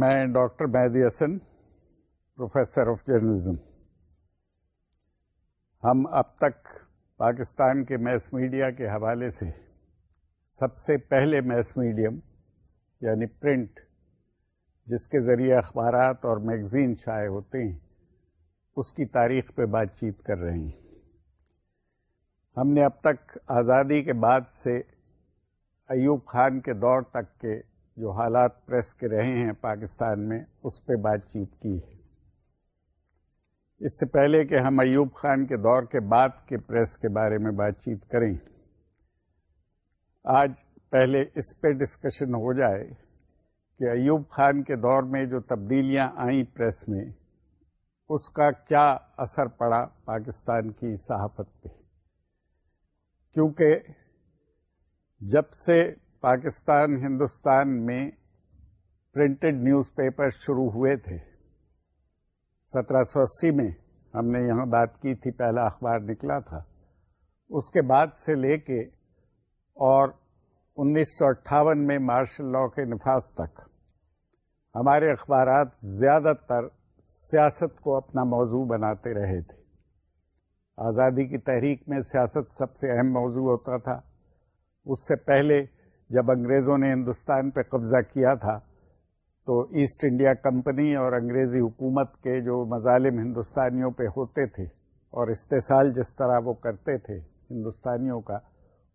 میں doctor Mehdi Hasan, professor of journalism. ہم اب تک پاکستان کے میس میڈیا کے حوالے سے سب سے پہلے میس میڈیم یعنی پرنٹ، جس کے ذریعے اخبارات اور میگزین شائع ہوتے ہیں، اس کی تاریخ پہ بات چیت کر رہے ہیں۔ ہم نے اب تک آزادی کے بعد سے ایوب خان کے دور تک کے جو حالات پریس کے رہے ہیں پاکستان میں، اس پہ بات چیت کی ہے۔ اس سے پہلے کہ ہم ایوب خان کے دور کے بعد کے پریس کے بارے میں بات چیت کریں، آج پہلے اس پہ ڈسکشن ہو جائے کہ ایوب خان کے دور میں جو تبدیلیاں آئیں پریس میں، اس کا کیا اثر پڑا پاکستان کی صحافت پہ۔ کیونکہ جب سے پاکستان، ہندوستان میں پرنٹڈ نیوز پیپر شروع ہوئے تھے۔ سترہ سو اسی میں ہم نے یہاں بات کی تھی، پہلا اخبار نکلا تھا۔ اس کے بعد سے لے کے اور انیس سو اٹھاون میں مارشل لا کے نفاذ تک۔ ہمارے اخبارات زیادہ تر سیاست کو اپنا موضوع بناتے رہے تھے۔ آزادی کی تحریک میں سیاست سب سے اہم موضوع ہوتا تھا۔ اس سے پہلے جب انگریزوں نے ہندوستان پہ قبضہ کیا تھا، تو ایسٹ انڈیا کمپنی اور انگریزی حکومت کے جو مظالم ہندوستانیوں پہ ہوتے تھے اور استحصال جس طرح وہ کرتے تھے ہندوستانیوں کا،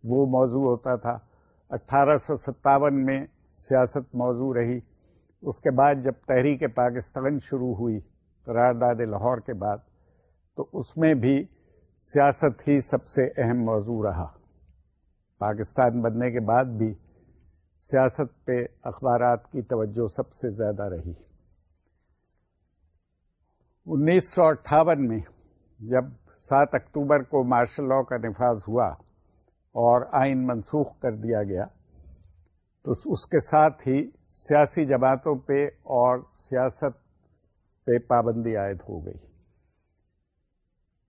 وہ موضوع ہوتا تھا۔ اٹھارہ سو ستاون میں سیاست موضوع رہی۔ اس کے بعد جب تحریک پاکستان شروع ہوئی، قرارداد لاہور کے بعد، تو اس میں بھی سیاست ہی سب سے اہم موضوع رہا۔ پاکستان بننے کے بعد بھی سیاست پہ اخبارات کی توجہ سب سے زیادہ رہی۔ انیس سو اٹھاون میں جب سات اکتوبر کو مارشل لا کا نفاذ ہوا اور آئین منسوخ کر دیا گیا، تو اس کے ساتھ ہی سیاسی جماعتوں پہ اور سیاست پہ پابندی عائد ہو گئی۔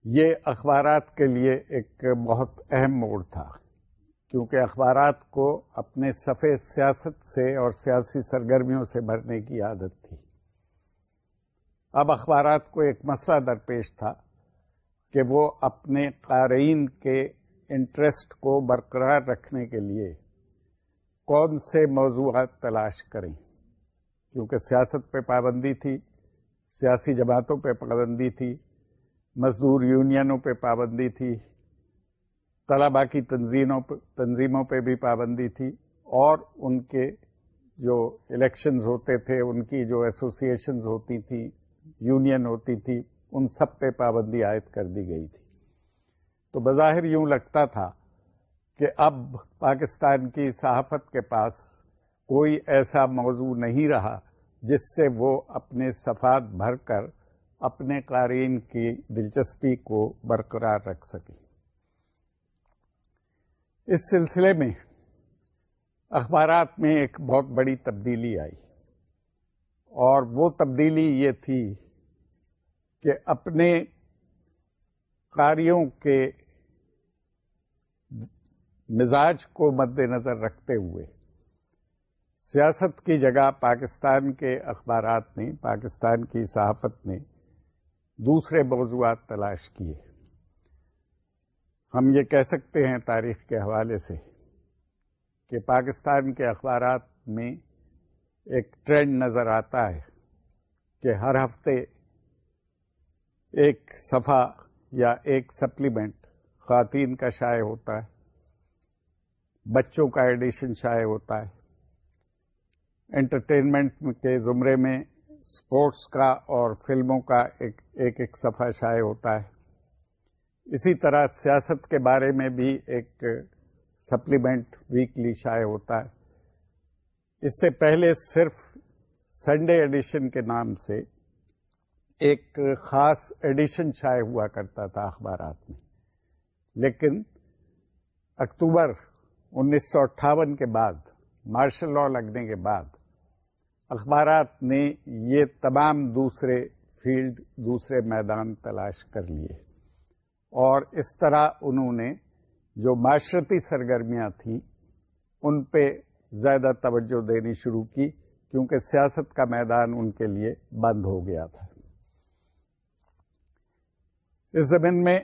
یہ اخبارات کے لیے ایک بہت اہم موڑ تھا۔ کیونکہ اخبارات کو اپنے صفحے سیاست سے اور سیاسی سرگرمیوں سے بھرنے کی عادت تھی۔ اب اخبارات کو ایک مسئلہ درپیش تھا کہ وہ اپنے قارئین کے انٹرسٹ کو برقرار رکھنے کے لیے کون سے موضوعات تلاش کریں۔ کیونکہ سیاست پہ پابندی تھی، سیاسی جماعتوں پہ پابندی تھی، مزدور یونینوں پہ پابندی تھی طلبا کی تنظیموں تنظیموں پہ بھی پابندی تھی اور ان کے جو الیکشنز ہوتے تھے، ان کی جو ایسوسیشنز ہوتی تھی یونین ہوتی تھی، ان سب پہ پابندی عائد کر دی گئی تھی۔ تو بظاہر یوں لگتا تھا کہ اب پاکستان کی صحافت کے پاس کوئی ایسا موضوع نہیں رہا جس سے وہ اپنے صفات بھر کر اپنے قارئین کی دلچسپی کو برقرار رکھ سکیں اس سلسلے میں اخبارات میں ایک بہت بڑی تبدیلی آئی اور وہ تبدیلی یہ تھی کہ اپنے قاریوں کے مزاج کو مد نظر رکھتے ہوئے سیاست کی جگہ پاکستان کے اخبارات نے پاکستان کی صحافت نے دوسرے موضوعات تلاش کیے۔ ہم یہ کہہ سکتے ہیں تاریخ کے حوالے سے کہ پاکستان کے اخبارات میں ایک ٹرینڈ نظر آتا ہے کہ ہر ہفتے ایک صفحہ یا ایک سپلیمنٹ خواتین کا شائع ہوتا ہے، بچوں کا ایڈیشن شائع ہوتا ہے۔ انٹرٹینمنٹ کے زمرے میں اسپورٹس کا اور فلموں کا ایک ایک ایک صفحہ شائع ہوتا ہے۔ اسی طرح سیاست کے بارے میں بھی ایک سپلیمنٹ ویکلی شائع ہوتا ہے۔ اس سے پہلے صرف سنڈے ایڈیشن کے نام سے ایک خاص ایڈیشن شائع ہوا کرتا تھا اخبارات میں۔ لیکن اکتوبر انیس سو اٹھاون کے بعد، مارشل لا لگنے کے بعد، اخبارات نے یہ تمام دوسرے فیلڈ، دوسرے میدان تلاش کر لیے۔ اور اس طرح انہوں نے جو معاشرتی سرگرمیاں تھیں، ان پہ زیادہ توجہ دینی شروع کی، کیونکہ سیاست کا میدان ان کے لیے بند ہو گیا تھا۔ اس زمین میں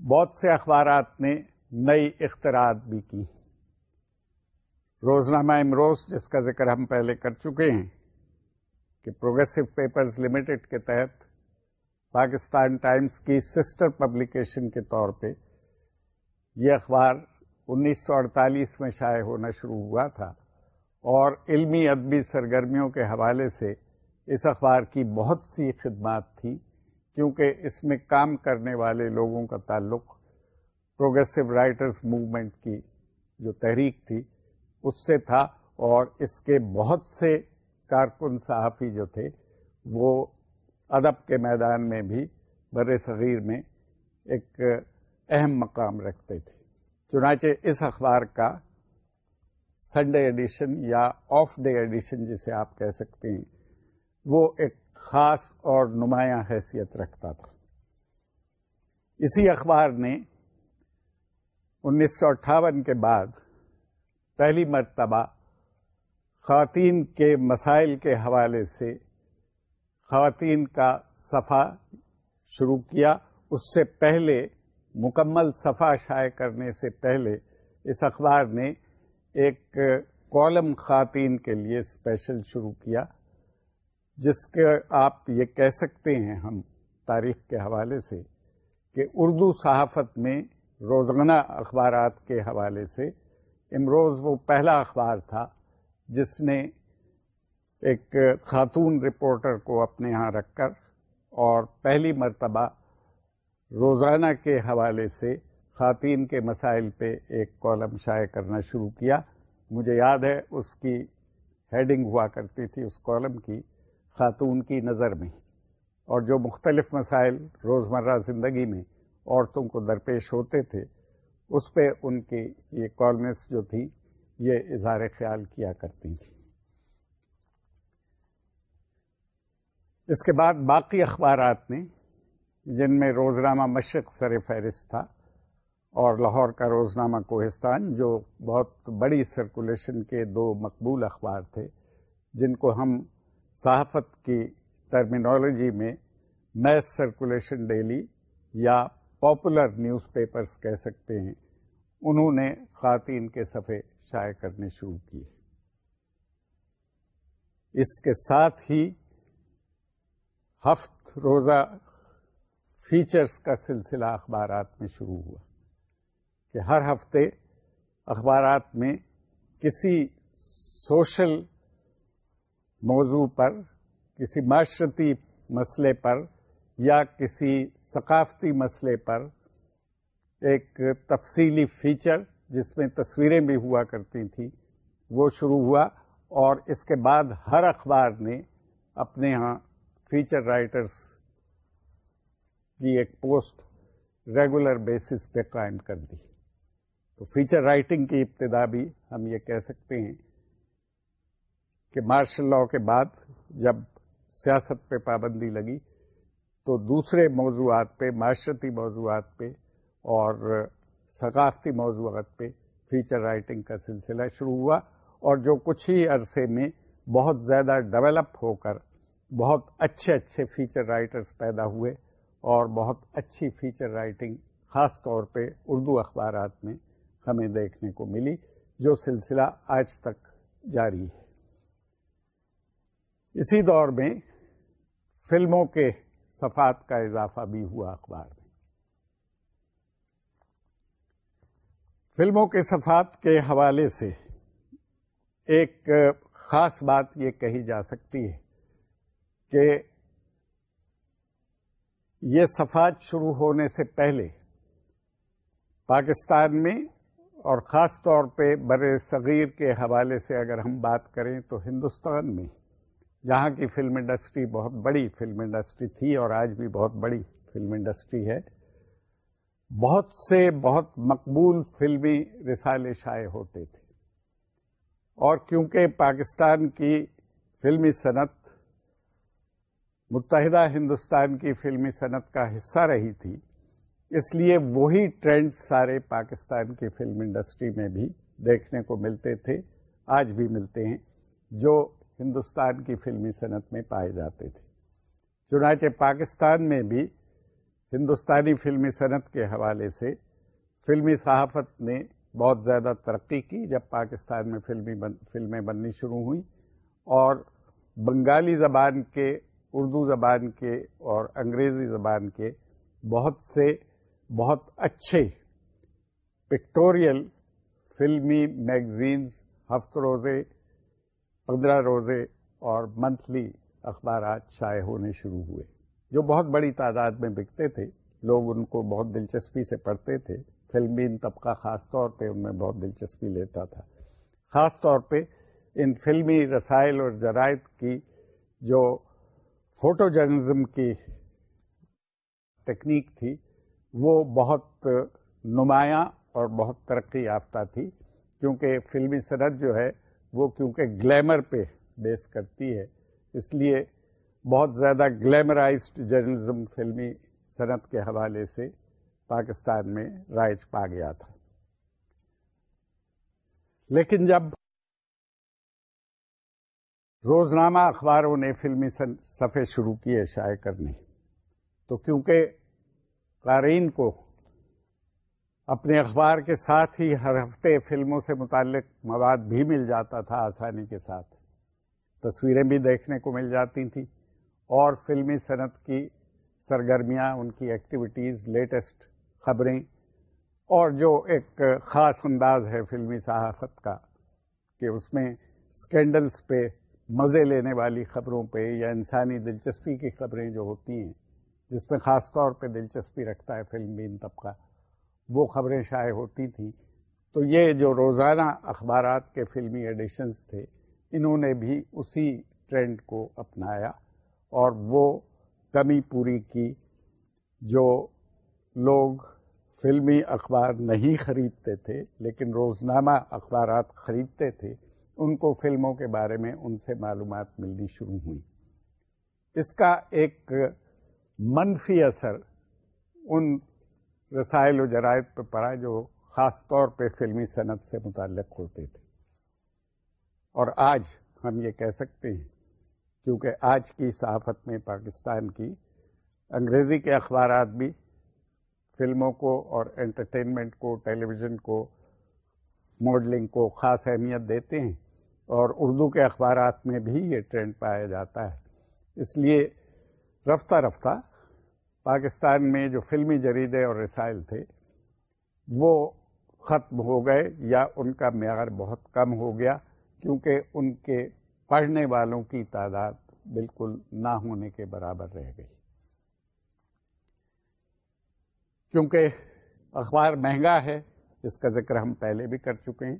بہت سے اخبارات نے نئی اختراعات بھی کی۔ روزنامہ امروز، جس کا ذکر ہم پہلے کر چکے ہیں، کہ پروگریسو پیپرز لمیٹڈ کے تحت پاکستان ٹائمز کی سسٹر پبلیکیشن کے طور پہ یہ اخبار انیس سو اڑتالیس میں شائع ہونا شروع ہوا تھا اور علمی ادبی سرگرمیوں کے حوالے سے اس اخبار کی بہت سی خدمات تھیں کیونکہ اس میں کام کرنے والے لوگوں کا تعلق پروگریسو رائٹرز موومنٹ کی جو تحریک تھی، اس سے تھا اور اس کے بہت سے کارکن صحافی جو تھے وہ ادب کے میدان میں بھی بر صغیر میں ایک اہم مقام رکھتے تھے۔ چنانچہ اس اخبار کا سنڈے ایڈیشن یا آف ڈے ایڈیشن جسے آپ کہہ سکتے ہیں، وہ ایک خاص اور نمایاں حیثیت رکھتا تھا۔ اسی اخبار نے انیس سو اٹھاون کے بعد پہلی مرتبہ خواتین کے مسائل کے حوالے سے خواتین کا صفحہ شروع کیا۔ اس سے پہلے، مکمل صفحہ شائع کرنے سے پہلے، اس اخبار نے ایک کالم خواتین کے لیے اسپیشل شروع کیا، جس کے آپ یہ کہہ سکتے ہیں ہم تاریخ کے حوالے سے کہ اردو صحافت میں روزانہ اخبارات کے حوالے سے، امروز وہ پہلا اخبار تھا جس نے ایک خاتون رپورٹر کو اپنے ہاں رکھ کر اور پہلی مرتبہ روزانہ کے حوالے سے خواتین کے مسائل پہ ایک کالم شائع کرنا شروع کیا۔ مجھے یاد ہے اس کی ہیڈنگ ہوا کرتی تھی اس کالم کی، خاتون کی نظر میں۔ اور جو مختلف مسائل روزمرہ زندگی میں عورتوں کو درپیش ہوتے تھے، اس پہ ان کی یہ کالمس جو تھی یہ اظہار خیال کیا کرتی تھی اس کے بعد باقی اخبارات نے، جن میں روزنامہ مشرق سر فہرست تھا اور لاہور کا روزنامہ کوہستان، جو بہت بڑی سرکولیشن کے دو مقبول اخبار تھے، جن کو ہم صحافت کی ٹرمینالوجی میں میس سرکولیشن ڈیلی یا پاپولر نیوز پیپرز کہہ سکتے ہیں۔ انہوں نے خواتین کے صفحے شائع کرنے شروع کیے۔ اس کے ساتھ ہی ہفت روزہ فیچرز کا سلسلہ اخبارات میں شروع ہوا کہ ہر ہفتے اخبارات میں کسی سوشل موضوع پر، کسی معاشرتی مسئلے پر یا کسی ثقافتی مسئلے پر ایک تفصیلی فیچر جس میں تصویریں بھی ہوا کرتی تھیں، وہ شروع ہوا اور اس کے بعد ہر اخبار نے اپنے ہاں فیچر رائٹرز کی ایک پوسٹ ریگولر بیسس پہ قائم کر دی۔ تو فیچر رائٹنگ کی ابتدا بھی ہم یہ کہہ سکتے ہیں کہ مارشل لاء کے بعد جب سیاست پہ پابندی لگی تو دوسرے موضوعات پہ، معاشرتی موضوعات پہ اور ثقافتی موضوعات پہ فیچر رائٹنگ کا سلسلہ شروع ہوا اور جو کچھ ہی عرصے میں بہت زیادہ ڈیولپ ہو کر بہت اچھے اچھے فیچر رائٹرز پیدا ہوئے اور بہت اچھی فیچر رائٹنگ خاص طور پہ اردو اخبارات میں ہمیں دیکھنے کو ملی، جو سلسلہ آج تک جاری ہے۔ اسی دور میں فلموں کے صفات کا اضافہ بھی ہوا اخبار میں۔ فلموں کے صفات کے حوالے سے ایک خاص بات یہ کہی جا سکتی ہے کہ یہ صفات شروع ہونے سے پہلے پاکستان میں اور خاص طور پہ بر صغیر کے حوالے سے اگر ہم بات کریں تو ہندوستان میں، جہاں کی فلم انڈسٹری بہت بڑی فلم انڈسٹری تھی اور آج بھی بہت بڑی فلم انڈسٹری ہے، بہت سے بہت مقبول فلمی رسالے شائع ہوتے تھے۔ اور کیونکہ پاکستان کی فلمی صنعت متحدہ ہندوستان کی فلمی صنعت کا حصہ رہی تھی۔ اس لیے وہی ٹرینڈ سارے پاکستان کی فلم انڈسٹری میں بھی دیکھنے کو ملتے تھے، آج بھی ملتے ہیں، جو ہندوستان کی فلمی صنعت میں پائے جاتے تھے۔ چنانچہ پاکستان میں بھی ہندوستانی فلمی صنعت کے حوالے سے فلمی صحافت نے بہت زیادہ ترقی کی جب پاکستان میں فلمی بن، فلمیں بننی شروع ہوئیں اور بنگالی زبان کے اردو زبان کے اور انگریزی زبان کے بہت سے بہت اچھے پکٹوریل فلمی میگزینز ہفت روزے، پندرہ روزے اور منتھلی اخبارات شائع ہونے شروع ہوئے۔ جو بہت بڑی تعداد میں بکتے تھے، لوگ ان کو بہت دلچسپی سے پڑھتے تھے۔ فلمین طبقہ خاص طور پہ ان میں بہت دلچسپی لیتا تھا۔ خاص طور پہ ان فلمی رسائل اور جرائد کی جو فوٹو جرنلزم کی ٹیکنیک تھی، وہ بہت نمایاں اور بہت ترقی یافتہ تھی، کیونکہ فلمی صنعت جو ہے، وہ کیونکہ گلیمر پہ بیس کرتی ہے، اس لیے بہت زیادہ گلیمرائزڈ جرنلزم فلمی صنعت کے حوالے سے پاکستان میں رائج پا گیا تھا۔ لیکن جب روزنامہ اخباروں نے فلمی صفحے شروع کیے، شائع کرنے۔ تو کیونکہ قارئین کو اپنے اخبار کے ساتھ ہی ہر ہفتے فلموں سے متعلق مواد بھی مل جاتا تھا آسانی کے ساتھ۔ تصویریں بھی دیکھنے کو مل جاتی تھیں اور فلمی صنعت کی سرگرمیاں، ان کی ایکٹیویٹیز لیٹسٹ خبریں اور جو ایک خاص انداز ہے فلمی صحافت کا، کہ اس میں اسکینڈلس پہ مزے لینے والی خبروں پہ یا انسانی دلچسپی کی خبریں جو ہوتی ہیں، جس میں خاص طور پہ دلچسپی رکھتا ہے فلم بین طبقہ، وہ خبریں شائع ہوتی تھیں۔ تو یہ جو روزانہ اخبارات کے فلمی ایڈیشنز تھے، انہوں نے بھی اسی ٹرینڈ کو اپنایا اور وہ کمی پوری کی جو لوگ فلمی اخبار نہیں خریدتے تھے، لیکن روزنامہ اخبارات خریدتے تھے۔ ان کو فلموں کے بارے میں ان سے معلومات ملنی شروع ہوئی۔ اس کا ایک منفی اثر ان رسائل و جرائد پہ پڑا جو خاص طور پہ فلمی صنعت سے متعلق ہوتے تھے۔ اور آج ہم یہ کہہ سکتے ہیں، کیونکہ آج کی صحافت میں پاکستان کی انگریزی کے اخبارات بھی فلموں کو اور انٹرٹینمنٹ کو، ٹیلی ویژن کو ماڈلنگ کو خاص اہمیت دیتے ہیں اور اردو کے اخبارات میں بھی یہ ٹرینڈ پایا جاتا ہے۔ اس لیے رفتہ رفتہ پاکستان میں جو فلمی جریدے اور رسائل تھے، وہ ختم ہو گئے یا ان کا معیار بہت کم ہو گیا کیونکہ ان کے پڑھنے والوں کی تعداد بالکل نہ ہونے کے برابر رہ گئی۔ کیونکہ اخبار مہنگا ہے جس کا ذکر ہم پہلے بھی کر چکے ہیں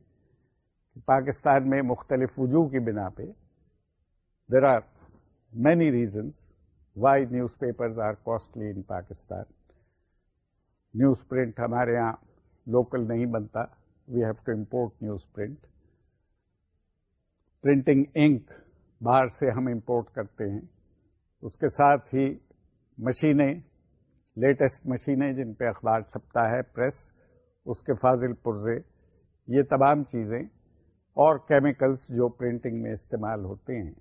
پاکستان میں مختلف وجوہ کی بنا پہ there are many reasons why newspapers are costly in Pakistan newsprint ہمارے یہاں لوکل نہیں بنتا. We have to import newsprint printing ink باہر سے ہم امپورٹ کرتے ہیں. اس کے ساتھ ہی مشینیں لیٹسٹ مشینیں جن پہ اخبار چھپتا ہے پریس اس کے فاضل پرزے، یہ تمام چیزیں اور کیمیکلز جو پرنٹنگ میں استعمال ہوتے ہیں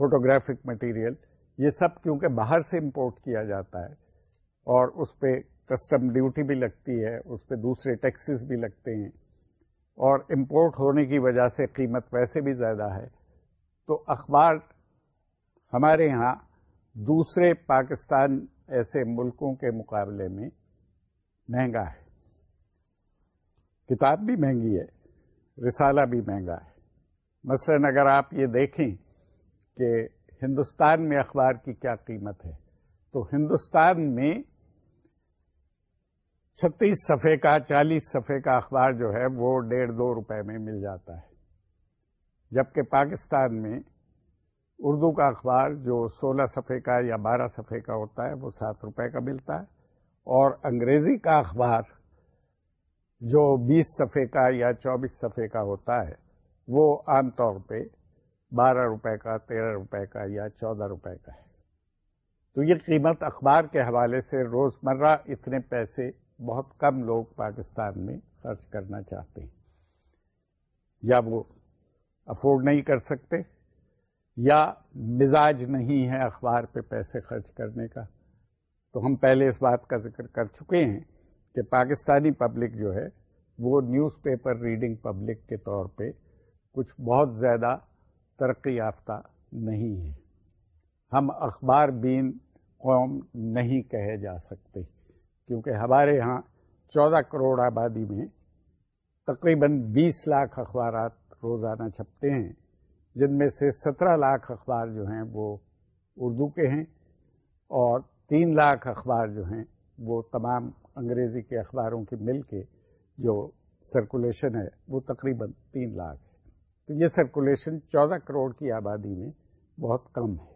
فوٹوگرافک مٹیریل یہ سب کیونکہ باہر سے امپورٹ کیا جاتا ہے اور اس پہ کسٹم ڈیوٹی بھی لگتی ہے، اس پہ دوسرے ٹیکسز بھی لگتے ہیں اور امپورٹ ہونے کی وجہ سے قیمت ویسے بھی زیادہ ہے۔ تو اخبار ہمارے یہاں دوسرے پاکستان ایسے ملکوں کے مقابلے میں مہنگا ہے۔ کتاب بھی مہنگی ہے، رسالہ بھی مہنگا ہے۔ مثلاً اگر آپ یہ دیکھیں کہ ہندوستان میں اخبار کی کیا قیمت ہے، تو ہندوستان میں چھتیس صفحے کا، چالیس صفحے کا اخبار جو ہے، وہ ڈیڑھ دو روپے میں مل جاتا ہے۔ جبکہ پاکستان میں اردو کا اخبار جو سولہ صفحے کا یا بارہ صفحے کا ہوتا ہے، وہ سات روپے کا ملتا ہے۔ اور انگریزی کا اخبار جو بیس صفحے کا یا چوبیس صفحے کا ہوتا ہے، وہ عام طور پہ بارہ روپے کا، تیرہ روپے کا یا چودہ روپے کا ہے۔ تو یہ قیمت اخبار کے حوالے سے روز مرہ اتنے پیسے بہت کم لوگ پاکستان میں خرچ کرنا چاہتے ہیں۔ یا وہ افورڈ نہیں کر سکتے، یا مزاج نہیں ہے اخبار پہ پیسے خرچ کرنے کا۔ تو ہم پہلے اس بات کا ذکر کر چکے ہیں کہ پاکستانی پبلک جو ہے وہ نیوز پیپر ریڈنگ پبلک کے طور پہ کچھ بہت زیادہ ترقی یافتہ نہیں ہے۔ ہم اخبار بین قوم نہیں کہے جا سکتے، کیونکہ ہمارے ہاں چودہ کروڑ آبادی میں تقریباً بیس لاکھ اخبارات روزانہ چھپتے ہیں، جن میں سے سترہ لاکھ اخبار جو ہیں وہ اردو کے ہیں اور تین لاکھ اخبار جو ہیں وہ تمام انگریزی کے اخباروں کی مل کے جو سرکولیشن ہے، وہ تقریباً تین لاکھ ہے۔ تو یہ سرکولیشن چودہ کروڑ کی آبادی میں بہت کم ہے۔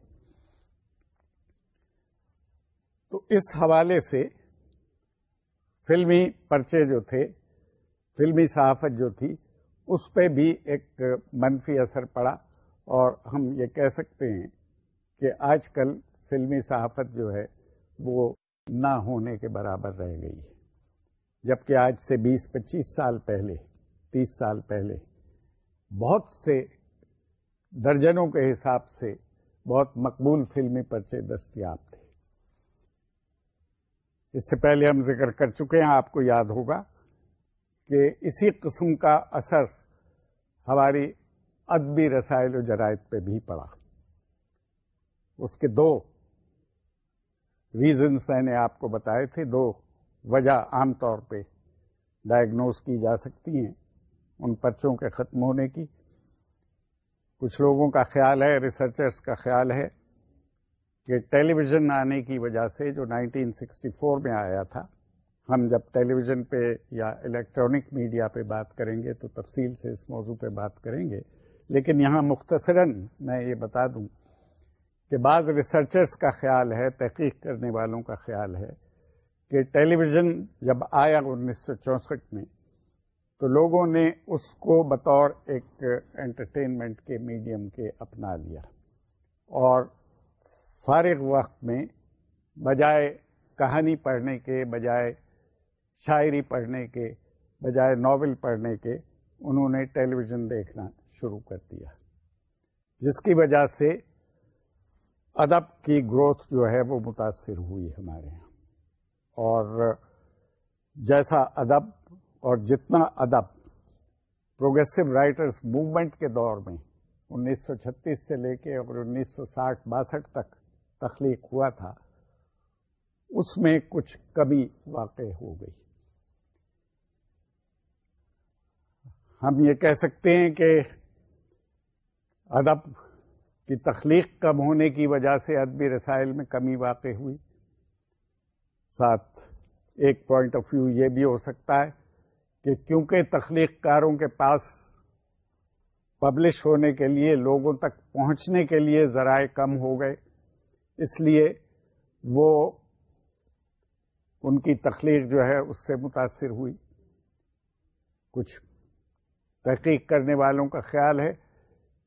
تو اس حوالے سے فلمی پرچے جو تھے، فلمی صحافت جو تھی، اس پہ بھی ایک منفی اثر پڑا۔ اور ہم یہ کہہ سکتے ہیں کہ آج کل فلمی صحافت جو ہے، وہ نہ ہونے کے برابر رہ گئی۔ ہے جبکہ آج سے بیس، پچیس سال پہلے، تیس سال پہلے، بہت سے درجنوں کے حساب سے بہت مقبول فلمی پرچے دستیاب تھے۔ اس سے پہلے ہم ذکر کر چکے ہیں، آپ کو یاد ہوگا کہ اسی قسم کا اثر ہماری ادبی رسائل و جرائد پہ بھی پڑا۔ اس کے دو ریزنس میں نے آپ کو بتائے تھے، دو وجہ عام طور پہ ڈائگنوز کی جا سکتی ہیں ان پرچوں کے ختم ہونے کی۔ کچھ لوگوں کا خیال ہے ریسرچرس کا خیال ہے کہ ٹیلی ویژن آنے کی وجہ سے جو 1964 میں آیا تھا، ہم جب ٹیلی ویژن پہ یا الیکٹرانک میڈیا پہ بات کریں گے تو تفصیل سے اس موضوع پہ بات کریں گے۔ لیکن یہاں مختصراً میں یہ بتا دوں کہ بعض ریسرچرس کا خیال ہے، تحقیق کرنے والوں کا خیال ہے کہ ٹیلی ویژن جب آیا انیس سو چونسٹھ میں، تو لوگوں نے اس کو بطور ایک انٹرٹینمنٹ کے میڈیم کے اپنا لیا۔ اور فارغ وقت میں بجائے کہانی پڑھنے کے، بجائے شاعری پڑھنے کے، بجائے ناول پڑھنے کے، انہوں نے ٹیلی ویژن دیکھنا شروع کر دیا۔ جس کی وجہ سے ادب کی گروتھ جو ہے وہ متاثر ہوئی ہمارے یہاں۔ اور جیسا ادب اور جتنا ادب پروگریسو رائٹرز موومنٹ کے دور میں انیس سو چھتیس سے لے کے اور انیس سو ساٹھ باسٹھ تک تخلیق ہوا تھا، اس میں کچھ کمی واقع ہو گئی۔ ہم یہ کہہ سکتے ہیں کہ ادب کی تخلیق کم ہونے کی وجہ سے ادبی رسائل میں کمی واقع ہوئی۔ ساتھ، ایک پوائنٹ آف ویو یہ بھی ہو سکتا ہے کہ کیونکہ تخلیق کاروں کے پاس پبلش ہونے کے لیے، لوگوں تک پہنچنے کے لیے ذرائع کم ہو گئے، اس لیے وہ ان کی تخلیق جو ہے اس سے متاثر ہوئی۔ کچھ تحقیق کرنے والوں کا خیال ہے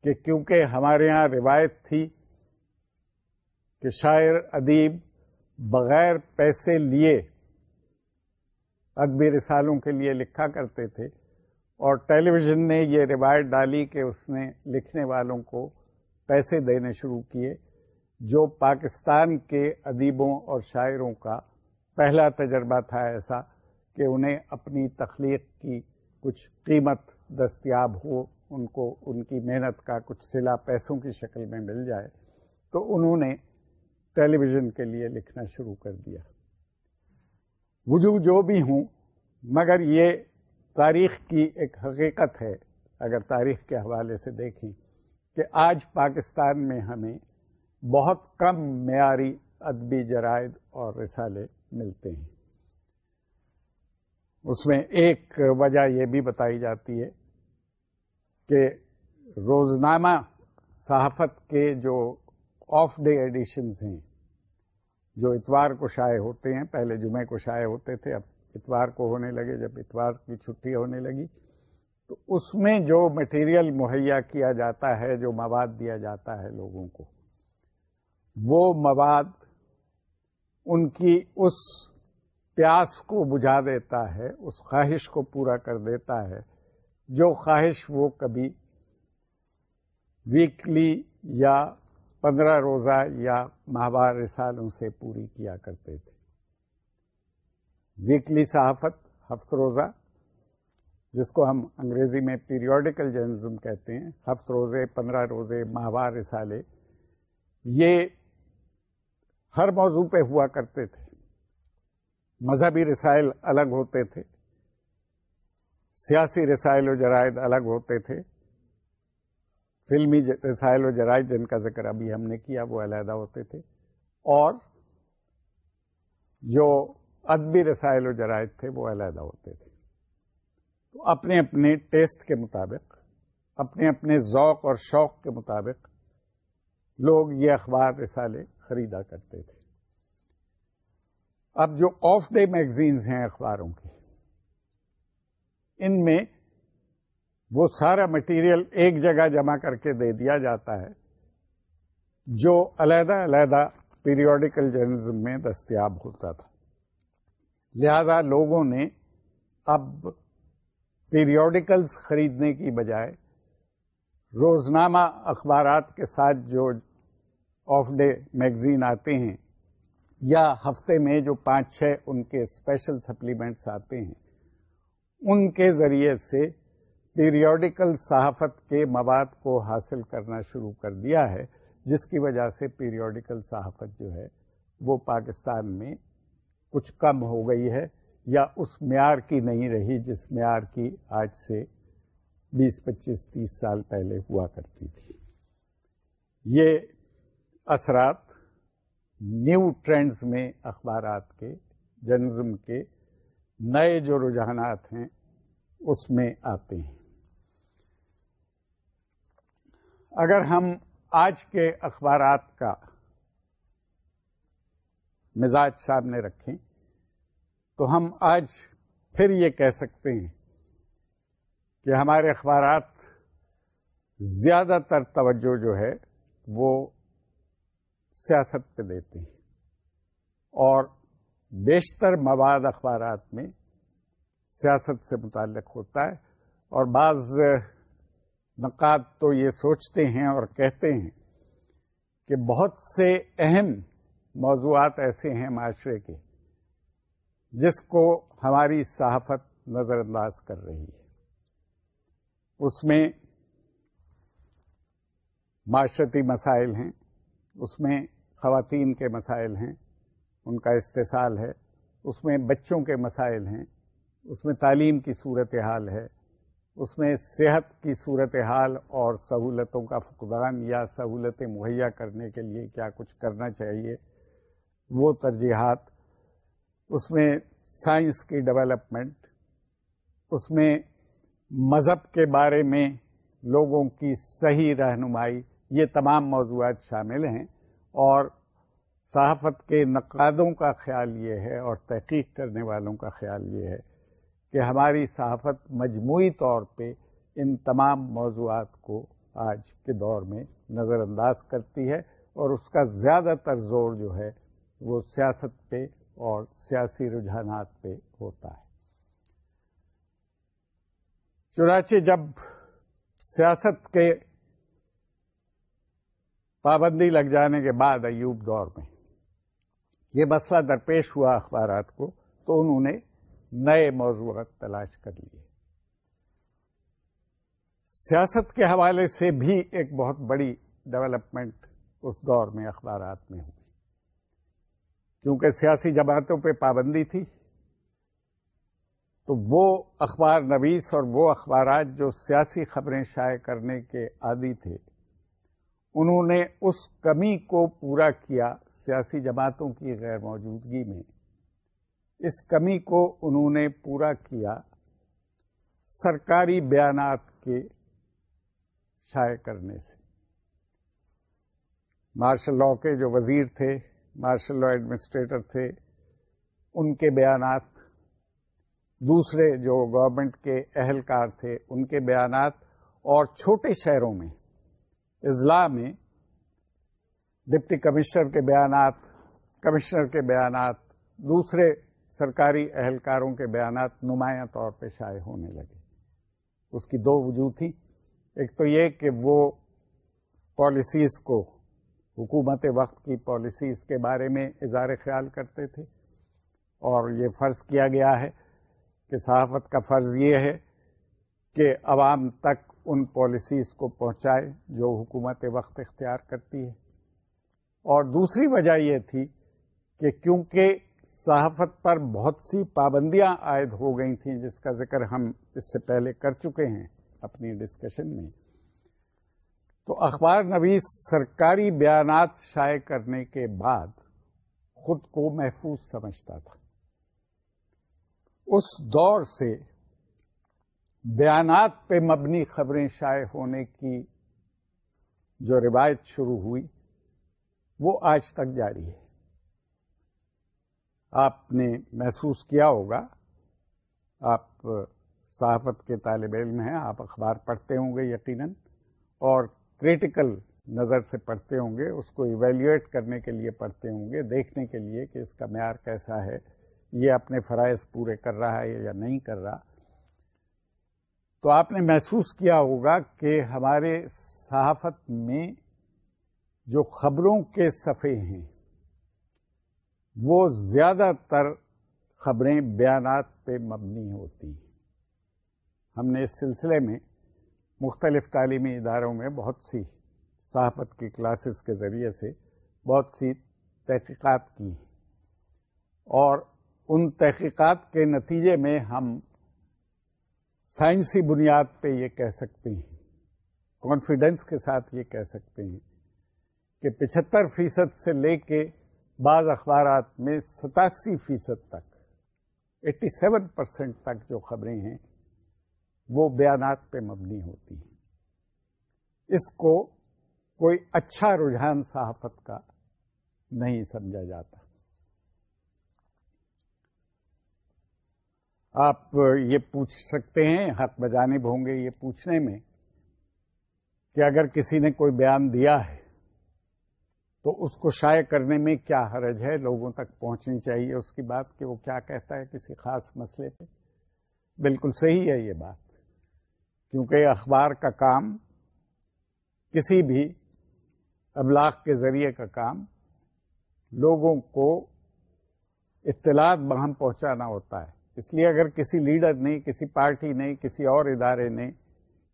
کہ کیونکہ ہمارے ہاں روایت تھی کہ شاعر ادیب بغیر پیسے لیے ادبی رسالوں کے لیے لکھا کرتے تھے اور ٹیلی ویژن نے یہ روایت ڈالی کہ اس نے لکھنے والوں کو پیسے دینے شروع کیے، جو پاکستان کے ادیبوں اور شاعروں کا پہلا تجربہ تھا ایسا کہ انہیں اپنی تخلیق کی کچھ قیمت دستیاب ہو۔ ان کو ان کی محنت کا کچھ سلا پیسوں کی شکل میں مل جائے، تو انہوں نے ٹیلی ویژن کے لیے لکھنا شروع کر دیا۔ وجوہ جو بھی ہوں، مگر یہ تاریخ کی ایک حقیقت ہے۔ اگر تاریخ کے حوالے سے دیکھیں کہ آج پاکستان میں ہمیں بہت کم معیاری ادبی جرائد اور رسالے ملتے ہیں۔ اس میں ایک وجہ یہ بھی بتائی جاتی ہے کہ روزنامہ صحافت کے جو آف ڈے ایڈیشنز ہیں، جو اتوار کو شائع ہوتے ہیں، پہلے جمعے کو شائع ہوتے تھے، اب اتوار کو ہونے لگے، جب اتوار کی چھٹی ہونے لگی، تو اس میں جو مٹیریل مہیا کیا جاتا ہے، جو مواد دیا جاتا ہے لوگوں کو، وہ مواد ان کی اس پیاس کو بجھا دیتا ہے، اس خواہش کو پورا کر دیتا ہے جو خواہش وہ کبھی ویکلی یا پندرہ روزہ یا ماہوار رسالوں سے پوری کیا کرتے تھے۔ ویکلی صحافت، ہفت روزہ، جس کو ہم انگریزی میں پیریوڈیکل جرنلزم کہتے ہیں، ہفت روزے، پندرہ روزے، ماہوار رسالے، یہ ہر موضوع پہ ہوا کرتے تھے۔ مذہبی رسائل الگ ہوتے تھے۔ سیاسی رسائل و جرائد الگ ہوتے تھے۔ فلمی رسائل و جرائد جن کا ذکر ابھی ہم نے کیا وہ علیحدہ ہوتے تھے۔ اور جو ادبی رسائل و جرائد تھے وہ علیحدہ ہوتے تھے۔ تو اپنے اپنے ٹیسٹ کے مطابق، اپنے اپنے ذوق اور شوق کے مطابق لوگ یہ اخبار رسالے خریدا کرتے تھے۔ اب جو آف ڈے میگزینز ہیں اخباروں کی ان میں وہ سارا مٹیریل ایک جگہ جمع کر کے دے دیا جاتا ہے، جو علیحدہ علیحدہ پیریوڈیکل جرنلزم میں دستیاب ہوتا تھا۔ لہذا لوگوں نے اب پیریوڈیکلز خریدنے کی بجائے روزنامہ اخبارات کے ساتھ جو آف ڈے میگزین آتے ہیں یا ہفتے میں جو پانچ چھ ان کے اسپیشل سپلیمنٹس آتے ہیں ان کے ذریعے سے پیریوڈیکل صحافت کے مواد کو حاصل کرنا شروع کر دیا ہے، جس کی وجہ سے پیریوڈیکل صحافت جو ہے، وہ پاکستان میں کچھ کم ہو گئی ہے یا اس معیار کی نہیں رہی جس معیار کی آج سے بیس، پچیس، تیس سال پہلے ہوا کرتی تھی۔ یہ اثرات نیو ٹرینڈز میں اخبارات کے، جرنلزم کے نئے جو رجحانات ہیں، اس میں آتے ہیں۔ اگر ہم آج کے اخبارات کا مزاج سامنے رکھیں، تو ہم آج پھر یہ کہہ سکتے ہیں کہ ہمارے اخبارات زیادہ تر توجہ جو ہے، وہ سیاست پہ دیتے ہیں اور بیشتر مواد اخبارات میں سیاست سے متعلق ہوتا ہے اور بعض نقاد تو یہ سوچتے ہیں اور کہتے ہیں کہ بہت سے اہم موضوعات ایسے ہیں معاشرے کے جس کو ہماری صحافت نظر انداز کر رہی ہے۔ اس میں معاشرتی مسائل ہیں، اس میں خواتین کے مسائل ہیں ان کا استحصال ہے، اس میں بچوں کے مسائل ہیں، اس میں تعلیم کی صورت حال ہے، اس میں صحت کی صورت حال اور سہولتوں کا فقدان یا سہولتیں مہیا کرنے کے لیے کیا کچھ کرنا چاہیے، وہ ترجیحات، اس میں سائنس کی ڈیولپمنٹ، اس میں مذہب کے بارے میں لوگوں کی صحیح رہنمائی، یہ تمام موضوعات شامل ہیں اور صحافت کے نقادوں کا خیال یہ ہے اور تحقیق کرنے والوں کا خیال یہ ہے کہ ہماری صحافت مجموعی طور پہ ان تمام موضوعات کو آج کے دور میں نظر انداز کرتی ہے اور اس کا زیادہ تر زور جو ہے وہ سیاست پہ اور سیاسی رجحانات پہ ہوتا ہے۔ چنانچہ جب سیاست کے پابندی لگ جانے کے بعد ایوب دور میں یہ مسئلہ درپیش ہوا اخبارات کو تو انہوں نے نئے موضوعات تلاش کر لیے۔ سیاست کے حوالے سے بھی ایک بہت بڑی ڈیولپمنٹ اس دور میں اخبارات میں ہوئی۔ کیونکہ سیاسی جماعتوں پہ پابندی تھی، تو وہ اخبار نویس اور وہ اخبارات جو سیاسی خبریں شائع کرنے کے عادی تھے، انہوں نے اس کمی کو پورا کیا سیاسی جماعتوں کی غیر موجودگی میں اس کمی کو انہوں نے پورا کیا، سرکاری بیانات کے شائع کرنے سے۔ مارشل لاء کے جو وزیر تھے، مارشل لاء ایڈمنسٹریٹر تھے، ان کے بیانات، دوسرے جو گورنمنٹ کے اہلکار تھے، ان کے بیانات اور چھوٹے شہروں میں، اضلاع میں ڈپٹی کمشنر کے بیانات، کمشنر کے بیانات، دوسرے سرکاری اہلکاروں کے بیانات نمایاں طور پہ شائع ہونے لگے۔ اس کی دو وجوہ تھی ایک تو یہ کہ وہ پالیسیز کو، حکومت وقت کی پالیسیز کے بارے میں اظہار خیال کرتے تھے۔ اور یہ فرض کیا گیا ہے کہ صحافت کا فرض یہ ہے کہ عوام تک ان پالیسیز کو پہنچائے جو حکومت وقت اختیار کرتی ہے۔ اور دوسری وجہ یہ تھی کہ کیونکہ صحافت پر بہت سی پابندیاں عائد ہو گئی تھیں، جس کا ذکر ہم اس سے پہلے کر چکے ہیں اپنی ڈسکشن میں، تو اخبار نویس سرکاری بیانات شائع کرنے کے بعد خود کو محفوظ سمجھتا تھا۔ اس دور سے بیانات پہ مبنی خبریں شائع ہونے کی جو روایت شروع ہوئی وہ آج تک جاری ہے۔ آپ نے محسوس کیا ہوگا، آپ صحافت کے طالب علم ہیں، آپ اخبار پڑھتے ہوں گے یقیناً، اور کریٹیکل نظر سے پڑھتے ہوں گے، اس کو ایویلیویٹ کرنے کے لیے پڑھتے ہوں گے، دیکھنے کے لیے کہ اس کا معیار کیسا ہے، یہ اپنے فرائض پورے کر رہا ہے یا نہیں کر رہا۔ تو آپ نے محسوس کیا ہوگا کہ ہمارے صحافت میں جو خبروں کے صفحے ہیں، وہ زیادہ تر خبریں بیانات پہ مبنی ہوتی ہیں۔ ہم نے اس سلسلے میں مختلف تعلیمی اداروں میں بہت سی صحافت کی کلاسز کے ذریعے سے بہت سی تحقیقات کی ہیں۔ اور ان تحقیقات کے نتیجے میں ہم سائنسی بنیاد پہ یہ کہہ سکتے ہیں کانفیڈینس کے ساتھ یہ کہہ سکتے ہیں۔ کہ پچہتر فیصد سے لے کے بعض اخبارات میں ستاسی فیصد تک، ایٹی سیون پرسینٹ تک جو خبریں ہیں، وہ بیانات پہ مبنی ہوتی ہیں۔ اس کو کوئی اچھا رجحان صحافت کا نہیں سمجھا جاتا۔ آپ یہ پوچھ سکتے ہیں، حق بجانب ہوں گے یہ پوچھنے میں، کہ اگر کسی نے کوئی بیان دیا ہے تو اس کو شائع کرنے میں کیا حرج ہے لوگوں تک پہنچنی چاہیے اس کی بات کہ وہ کیا کہتا ہے کسی خاص مسئلے پہ؟ بالکل صحیح ہے یہ بات، کیونکہ اخبار کا کام کسی بھی ابلاغ کے ذریعے کا کام لوگوں کو اطلاعات بہم پہنچانا ہوتا ہے۔ اس لیے اگر کسی لیڈر نے، کسی پارٹی نے، کسی اور ادارے نے،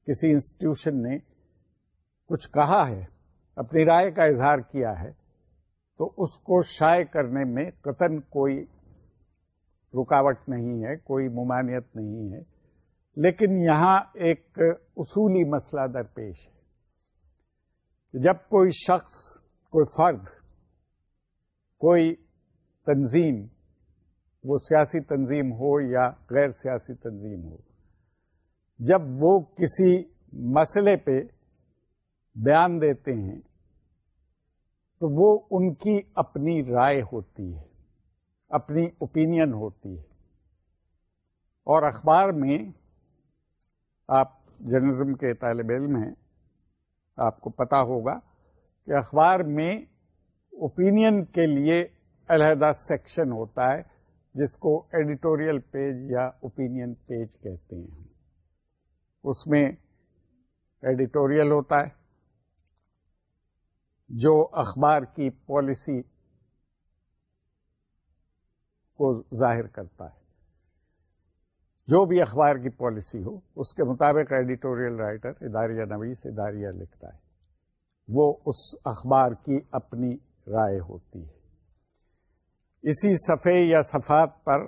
کسی انسٹیٹیوشن نے کچھ کہا ہے اپنی رائے کا اظہار کیا ہے، تو اس کو شائع کرنے میں قطن کوئی رکاوٹ نہیں ہے، کوئی ممانعت نہیں ہے۔ لیکن یہاں ایک اصولی مسئلہ درپیش ہے۔ جب کوئی شخص، کوئی فرد، کوئی تنظیم، وہ سیاسی تنظیم ہو یا غیر سیاسی تنظیم ہو، جب وہ کسی مسئلے پہ بیان دیتے ہیں، تو وہ ان کی اپنی رائے ہوتی ہے، اپنی اوپینین ہوتی ہے۔ اور اخبار میں آپ جرنلزم کے طالب علم ہیں، آپ کو پتا ہوگا کہ اخبار میں اوپینین کے لیے علیحدہ سیکشن ہوتا ہے، جس کو ایڈیٹوریل پیج یا اوپینین پیج کہتے ہیں۔ اس میں ایڈیٹوریل ہوتا ہے جو اخبار کی پالیسی کو ظاہر کرتا ہے۔ جو بھی اخبار کی پالیسی ہو، اس کے مطابق ایڈیٹوریل رائٹر اداریہ نویس اداریہ لکھتا ہے۔ وہ اس اخبار کی اپنی رائے ہوتی ہے۔ اسی صفحے یا صفحات پر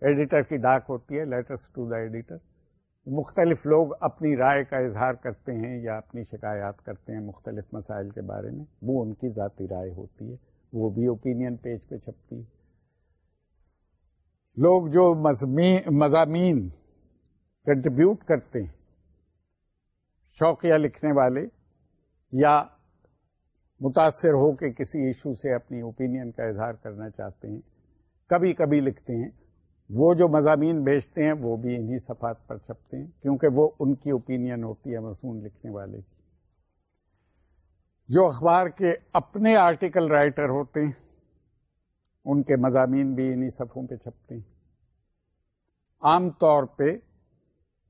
ایڈیٹر کی ڈاک ہوتی ہے لیٹرس ٹو دا ایڈیٹر۔ مختلف لوگ اپنی رائے کا اظہار کرتے ہیں یا اپنی شکایات کرتے ہیں مختلف مسائل کے بارے میں، وہ ان کی ذاتی رائے ہوتی ہے، وہ بھی اوپینین پیج پہ چھپتی ہے لوگ جو مضامین کنٹریبیوٹ کرتے ہیں، شوقیہ لکھنے والے یا متاثر ہو کے کسی ایشو سے اپنی اوپینین کا اظہار کرنا چاہتے ہیں، کبھی کبھی لکھتے ہیں۔ وہ جو مضامین بیچتے ہیں، وہ بھی انہی صفحات پر چھپتے ہیں، کیونکہ وہ ان کی اوپینین ہوتی ہے مصنون لکھنے والے کی۔ جو اخبار کے اپنے آرٹیکل رائٹر ہوتے ہیں، ان کے مضامین بھی انہی صفوں پہ چھپتے ہیں۔ عام طور پہ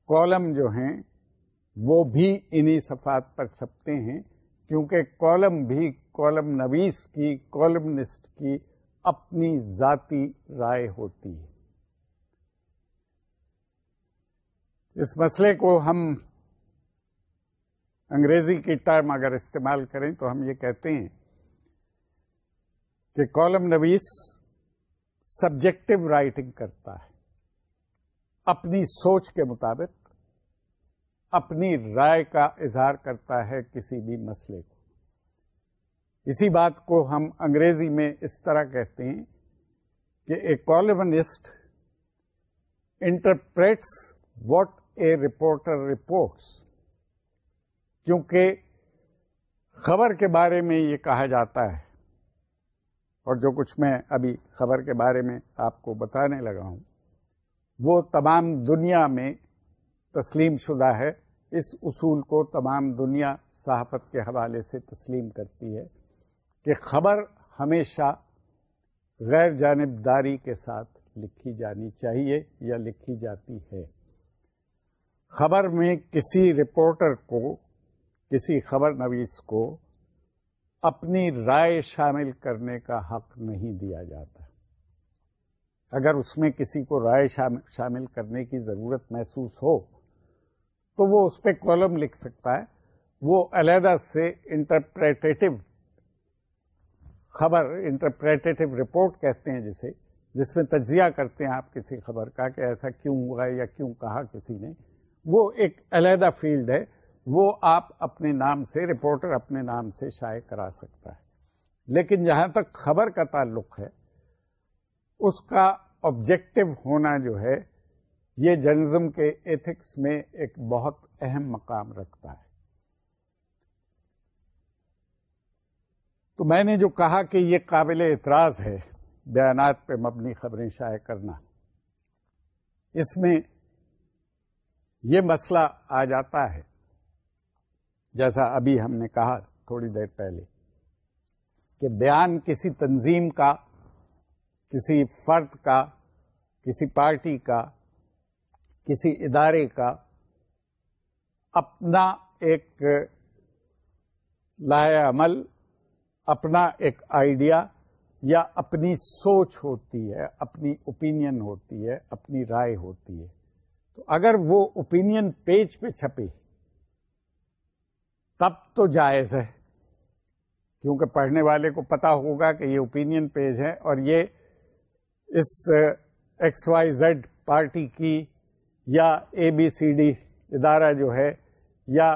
کالم جو ہیں، وہ بھی انہی صفحات پر چھپتے ہیں، کیونکہ کالم بھی کالم نویس کی کالمنسٹ کی اپنی ذاتی رائے ہوتی ہے۔ اس مسئلے کو ہم انگریزی کی ٹرم اگر استعمال کریں تو ہم یہ کہتے ہیں کہ کالم نویس سبجیکٹو رائٹنگ کرتا ہے۔ اپنی سوچ کے مطابق، اپنی رائے کا اظہار کرتا ہے کسی بھی مسئلے کو۔ اسی بات کو ہم انگریزی میں اس طرح کہتے ہیں کہ a columnist interprets what a reporter reports, کیونکہ خبر کے بارے میں یہ کہا جاتا ہے، اور جو کچھ میں ابھی خبر کے بارے میں آپ کو بتانے لگا ہوں، وہ تمام دنیا میں تسلیم شدہ ہے۔ اس اصول کو تمام دنیا صحافت کے حوالے سے تسلیم کرتی ہے کہ خبر ہمیشہ غیر جانبداری کے ساتھ لکھی جانی چاہیے یا لکھی جاتی ہے۔ خبر میں کسی رپورٹر کو، کسی خبر نویس کو اپنی رائے شامل کرنے کا حق نہیں دیا جاتا۔ اگر اس میں کسی کو رائے شامل کرنے کی ضرورت محسوس ہو، تو وہ اس پہ کالم لکھ سکتا ہے۔ وہ علیحدہ سے انٹرپریٹیو خبر انٹرپریٹیو رپورٹ کہتے ہیں جسے، جس میں تجزیہ کرتے ہیں آپ کسی خبر کا کہ ایسا کیوں ہوا یا کیوں کہا کسی نے۔ وہ ایک علیحدہ فیلڈ ہے، وہ آپ اپنے نام سے، رپورٹر اپنے نام سے شائع کرا سکتا ہے۔ لیکن جہاں تک خبر کا تعلق ہے، اس کا آبجیکٹو ہونا جو ہے، یہ جرنلزم کے ایتھکس میں ایک بہت اہم مقام رکھتا ہے۔ تو میں نے جو کہا کہ یہ قابل اعتراض ہے بیانات پہ مبنی خبریں شائع کرنا، اس میں یہ مسئلہ آ جاتا ہے۔ جیسا ابھی ہم نے کہا تھوڑی دیر پہلے کہ بیان کسی تنظیم کا، کسی فرد کا، کسی پارٹی کا، کسی ادارے کا اپنا ایک لایا عمل، اپنا ایک آئیڈیا یا اپنی سوچ ہوتی ہے، اپنی اوپینین ہوتی ہے، اپنی رائے ہوتی ہے۔ تو اگر وہ اوپینین پیج پہ چھپے تب تو جائز ہے۔ کیونکہ پڑھنے والے کو پتا ہوگا کہ یہ اوپینین پیج ہے اور یہ اس ایکس وائی زیڈ پارٹی کی یا اے بی سی ڈی ادارہ جو ہے یا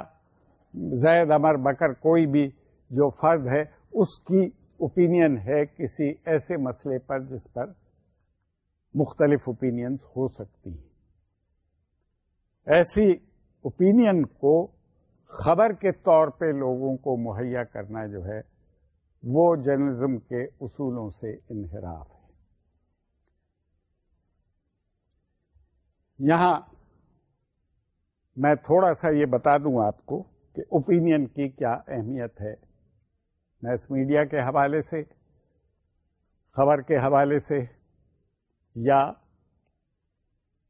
زید امر بکر کوئی بھی جو فرد ہے، اس کی اوپینین ہے کسی ایسے مسئلے پر جس پر مختلف اوپینینس ہو سکتی ہیں۔ ایسی اوپینین کو خبر کے طور پہ لوگوں کو مہیا کرنا جو ہے، وہ جرنلزم کے اصولوں سے انحراف ہے۔ یہاں میں تھوڑا سا یہ بتا دوں آپ کو کہ اوپینین کی کیا اہمیت ہے۔ میس میڈیا کے حوالے سے، خبر کے حوالے سے یا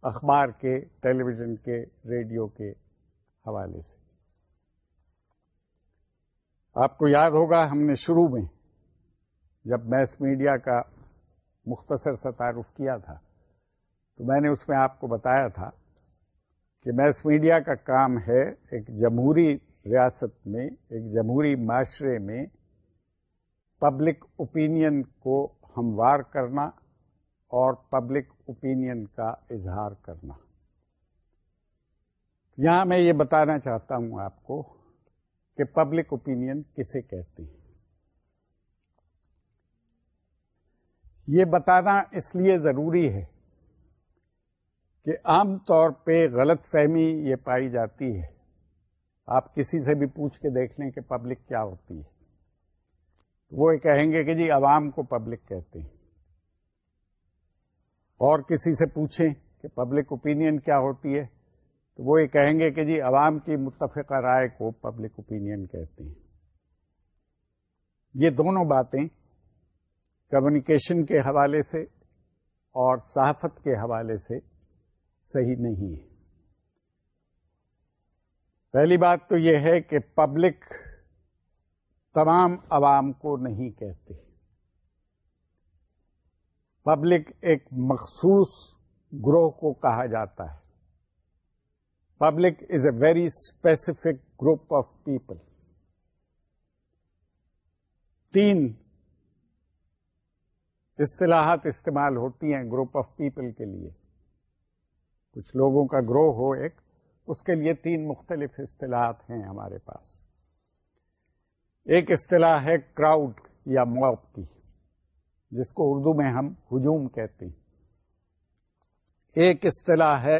اخبار کے ٹیلی ویژن کے، ریڈیو کے حوالے سے۔ آپ کو یاد ہوگا ہم نے شروع میں جب میس میڈیا کا مختصر سا تعارف کیا تھا، تو میں نے اس میں آپ کو بتایا تھا کہ میس میڈیا کا کام ہے ایک جمہوری ریاست میں، ایک جمہوری معاشرے میں پبلک اوپینین کو ہموار کرنا اور پبلک اوپینین کا اظہار کرنا۔ یہاں میں یہ بتانا چاہتا ہوں آپ کو کہ پبلک اوپینین کسے کہتے ہیں۔ یہ بتانا اس لیے ضروری ہے کہ عام طور پہ غلط فہمی یہ پائی جاتی ہے۔ آپ کسی سے بھی پوچھ کے دیکھ لیں کہ پبلک کیا ہوتی ہے۔ وہ یہ کہیں گے کہ جی عوام کو پبلک کہتے ہیں۔ اور کسی سے پوچھیں کہ پبلک اوپینین کیا ہوتی ہے، تو وہ یہ کہیں گے کہ جی عوام کی متفقہ رائے کو پبلک اوپینین کہتے ہیں۔ یہ دونوں باتیں کمیونیکیشن کے حوالے سے اور صحافت کے حوالے سے صحیح نہیں ہے پہلی بات تو یہ ہے کہ پبلک تمام عوام کو نہیں کہتے۔ پبلک ایک مخصوص گروہ کو کہا جاتا ہے۔ Public is a very specific group of people. تین اصطلاحات استعمال ہوتی ہیں گروپ آف پیپل کے لیے۔ کچھ لوگوں کا گروہ ہو ایک، اس کے لیے تین مختلف اصطلاحات ہیں ہمارے پاس۔ ایک اصطلاح ہے کراؤڈ یا موب کی۔ جس کو اردو میں ہم ہجوم کہتے ہیں۔ ایک اصطلاح ہے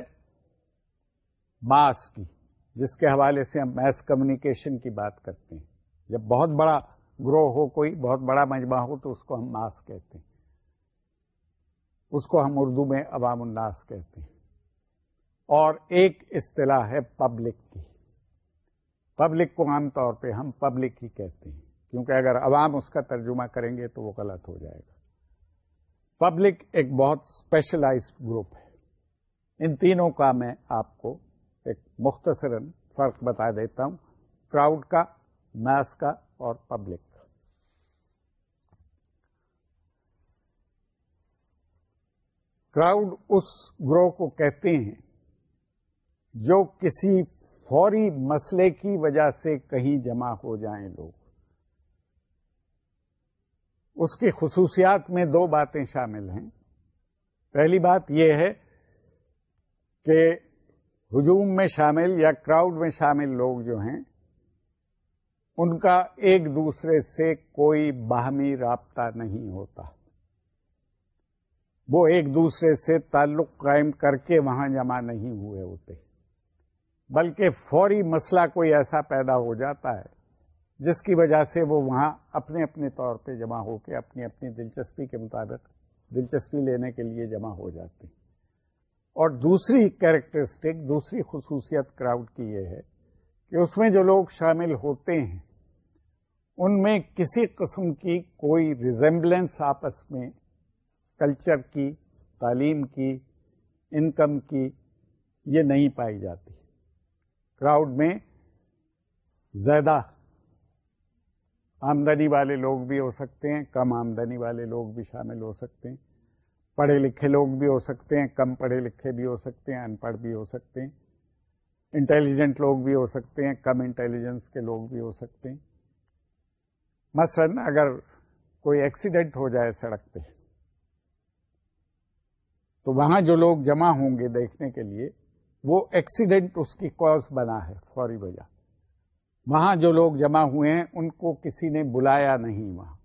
ماس کی، جس کے حوالے سے ہم میس کمیونیکیشن کی بات کرتے ہیں۔ جب بہت بڑا گروہ ہو کوئی، بہت بڑا مجمع ہو تو اس کو ہم ماس کہتے ہیں۔ اس کو ہم اردو میں عوام الناس کہتے ہیں۔ اور ایک اصطلاح ہے پبلک کی۔ پبلک کو عام طور پہ ہم پبلک ہی کہتے ہیں، کیونکہ اگر عوام اس کا ترجمہ کریں گے تو وہ غلط ہو جائے گا۔ پبلک ایک بہت اسپیشلائزڈ گروپ ہے۔ ان تینوں کا میں آپ کو ایک مختصر فرق بتا دیتا ہوں۔ کراؤڈ کا میس کا اور پبلک کا۔ کراؤڈ اس گروہ کو کہتے ہیں جو کسی فوری مسئلے کی وجہ سے کہیں جمع ہو جائیں لوگ۔ اس کی خصوصیات میں دو باتیں شامل ہیں۔ پہلی بات یہ ہے کہ ہجوم میں شامل یا کراؤڈ میں شامل لوگ جو ہیں، ان کا ایک دوسرے سے کوئی باہمی رابطہ نہیں ہوتا۔ وہ ایک دوسرے سے تعلق قائم کر کے وہاں جمع نہیں ہوئے ہوتے، بلکہ فوری مسئلہ کوئی ایسا پیدا ہو جاتا ہے جس کی وجہ سے وہ وہاں اپنے اپنے طور پہ جمع ہو کے اپنی اپنی دلچسپی کے مطابق دلچسپی لینے کے لیے جمع ہو جاتے ہیں۔ اور دوسری کیریکٹرسٹک، دوسری خصوصیت کراؤڈ کی یہ ہے کہ اس میں جو لوگ شامل ہوتے ہیں، ان میں کسی قسم کی کوئی ریزمبلنس آپس میں کلچر کی، تعلیم کی انکم کی یہ نہیں پائی جاتی۔ کراؤڈ میں زیادہ آمدنی والے لوگ بھی ہو سکتے ہیں، کم آمدنی والے لوگ بھی شامل ہو سکتے ہیں۔ پڑھے لکھے لوگ بھی ہو سکتے ہیں، کم پڑھے لکھے بھی ہو سکتے ہیں، ان پڑھ بھی ہو سکتے ہیں۔ انٹیلیجنٹ لوگ بھی ہو سکتے ہیں، کم انٹیلیجنس کے لوگ بھی ہو سکتے ہیں۔ مثلا اگر کوئی ایکسیڈنٹ ہو جائے سڑک پہ، تو وہاں جو لوگ جمع ہوں گے دیکھنے کے لیے، وہ ایکسیڈنٹ اس کی کاز بنا ہے، فوری وجہ۔ وہاں جو لوگ جمع ہوئے ہیں، ان کو کسی نے بلایا نہیں وہاں۔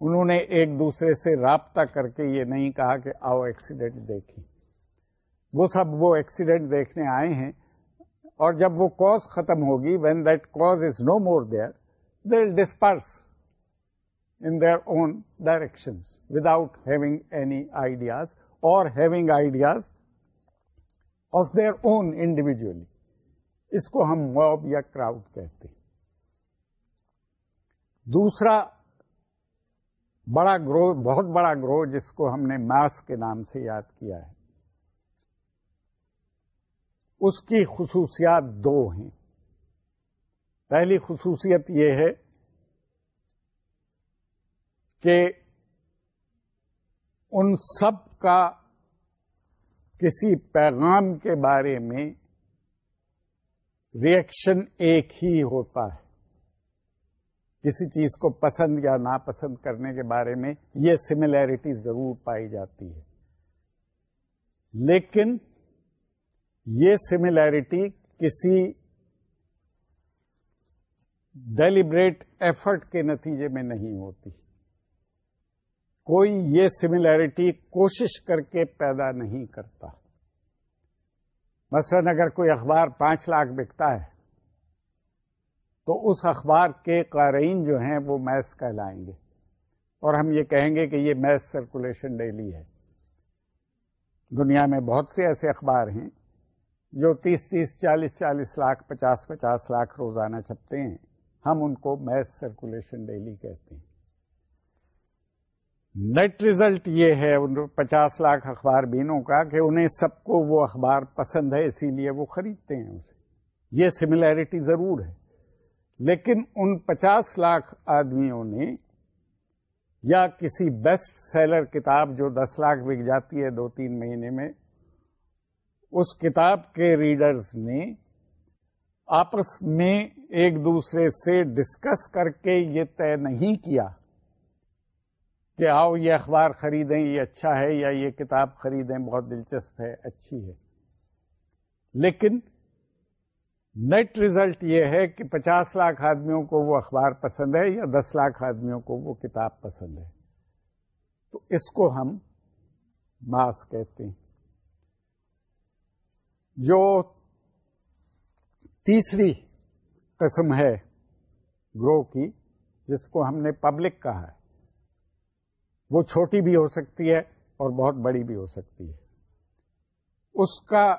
انہوں نے ایک دوسرے سے رابطہ کر کے یہ نہیں کہا کہ آؤ ایکسیڈنٹ دیکھیں۔ وہ سب وہ ایکسیڈنٹ دیکھنے آئے ہیں اور جب وہ کوز ختم ہوگی when that cause is no more there they disperse in their own direction without having any ideas اور having ideas of their own individually اس کو ہم موب یا کراؤڈ کہتے ہیں۔ دوسرا بڑا گروہ بہت بڑا گروہ جس کو ہم نے ماس کے نام سے یاد کیا ہے۔ اس کی خصوصیات دو ہیں۔ پہلی خصوصیت یہ ہے کہ ان سب کا کسی پیغام کے بارے میں ریئیکشن ایک ہی ہوتا ہے۔ کسی چیز کو پسند یا ناپسند کرنے کے بارے میں یہ سملیرٹی ضرور پائی جاتی ہے۔ لیکن یہ سملیرٹی کسی ڈیلیبریٹ ایفرٹ کے نتیجے میں نہیں ہوتی۔ کوئی یہ سملیرٹی کوشش کر کے پیدا نہیں کرتا۔ مثلا اگر کوئی اخبار پانچ لاکھ بکتا ہے، تو اس اخبار کے قارئین جو ہیں وہ میس کہلائیں گے۔ اور ہم یہ کہیں گے کہ یہ میس سرکولیشن ڈیلی ہے۔ دنیا میں بہت سے ایسے اخبار ہیں جو تیس تیس چالیس چالیس لاکھ پچاس پچاس لاکھ روزانہ چھپتے ہیں۔ ہم ان کو میس سرکولیشن ڈیلی کہتے ہیں۔ نیٹ ریزلٹ یہ ہے ان پچاس لاکھ اخبار بینوں کا کہ انہیں سب کو وہ اخبار پسند ہے، اسی لیے وہ خریدتے ہیں اسے۔ یہ سملیرٹی ضرور ہے۔ لیکن ان پچاس لاکھ آدمیوں نے یا کسی بیسٹ سیلر کتاب جو دس لاکھ بک جاتی ہے دو تین مہینے میں، اس کتاب کے ریڈرز نے آپس میں ایک دوسرے سے ڈسکس کر کے یہ طے نہیں کیا کہ آؤ یہ اخبار خریدیں، یہ اچھا ہے یا یہ کتاب خریدیں، بہت دلچسپ ہے، اچھی ہے۔ لیکن نیٹ ریزلٹ یہ ہے کہ پچاس لاکھ آدمیوں کو وہ اخبار پسند ہے یا دس لاکھ آدمیوں کو وہ کتاب پسند ہے۔ تو اس کو ہم ماس کہتے ہیں۔ جو تیسری قسم ہے گرو کی، جس کو ہم نے پبلک کہا ہے۔ وہ چھوٹی بھی ہو سکتی ہے اور بہت بڑی بھی ہو سکتی ہے۔ اس کا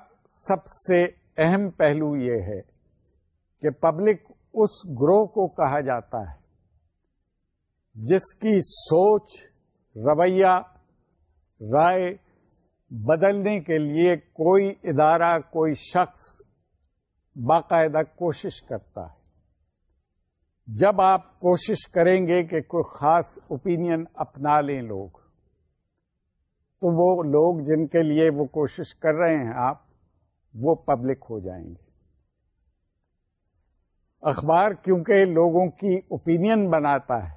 سب سے اہم پہلو یہ ہے کہ پبلک اس گروہ کو کہا جاتا ہے جس کی سوچ، رویہ، رائے بدلنے کے لیے کوئی ادارہ، کوئی شخص باقاعدہ کوشش کرتا ہے۔ جب آپ کوشش کریں گے کہ کوئی خاص اوپینین اپنا لیں لوگ، تو وہ لوگ جن کے لیے وہ کوشش کر رہے ہیں آپ، وہ پبلک ہو جائیں گے۔ اخبار کیونکہ لوگوں کی اوپینین بناتا ہے،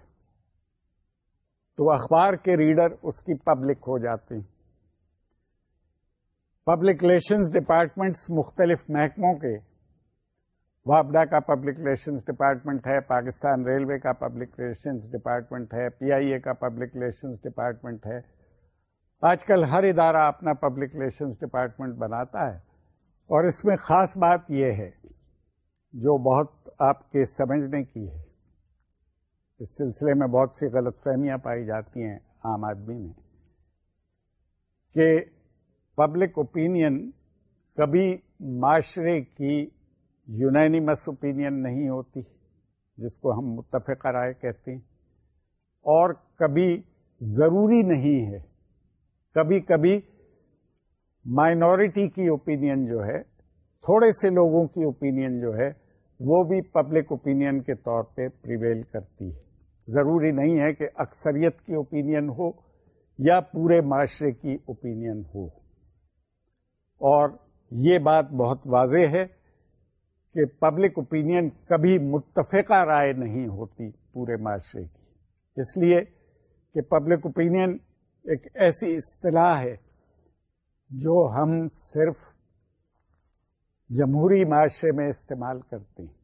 تو اخبار کے ریڈر اس کی پبلک ہو جاتے ہیں۔ پبلک ریلیشنز ڈپارٹمنٹس مختلف محکموں کے وابڈا کا پبلک ریلیشنز ڈپارٹمنٹ ہے، پاکستان ریلوے کا پبلک ریلیشنز ڈپارٹمنٹ ہے، پی آئی اے کا پبلک ریلیشنز ڈپارٹمنٹ ہے۔ آج کل ہر ادارہ اپنا پبلک ریلیشنز ڈپارٹمنٹ بناتا ہے۔ اور اس میں خاص بات یہ ہے، جو بہت آپ کے سمجھنے کی ہے، اس سلسلے میں بہت سی غلط فہمیاں پائی جاتی ہیں عام آدمی میں، کہ پبلک اوپینین کبھی معاشرے کی یونینیمس اوپینین نہیں ہوتی، جس کو ہم متفق رائے کہتے ہیں، اور کبھی ضروری نہیں ہے، کبھی کبھی مائنورٹی کی اوپینین جو ہے، تھوڑے سے لوگوں کی اوپینین جو ہے، وہ بھی پبلک اوپینین کے طور پہ پریویل کرتی ہے۔ ضروری نہیں ہے کہ اکثریت کی اوپینین ہو یا پورے معاشرے کی اوپینین ہو۔ اور یہ بات بہت واضح ہے۔ کہ پبلک اوپینین کبھی متفقہ رائے نہیں ہوتی پورے معاشرے کی۔ اس لیے کہ پبلک اوپینین ایک ایسی اصطلاح ہے جو ہم صرف جمہوری معاشرے میں استعمال کرتے ہیں۔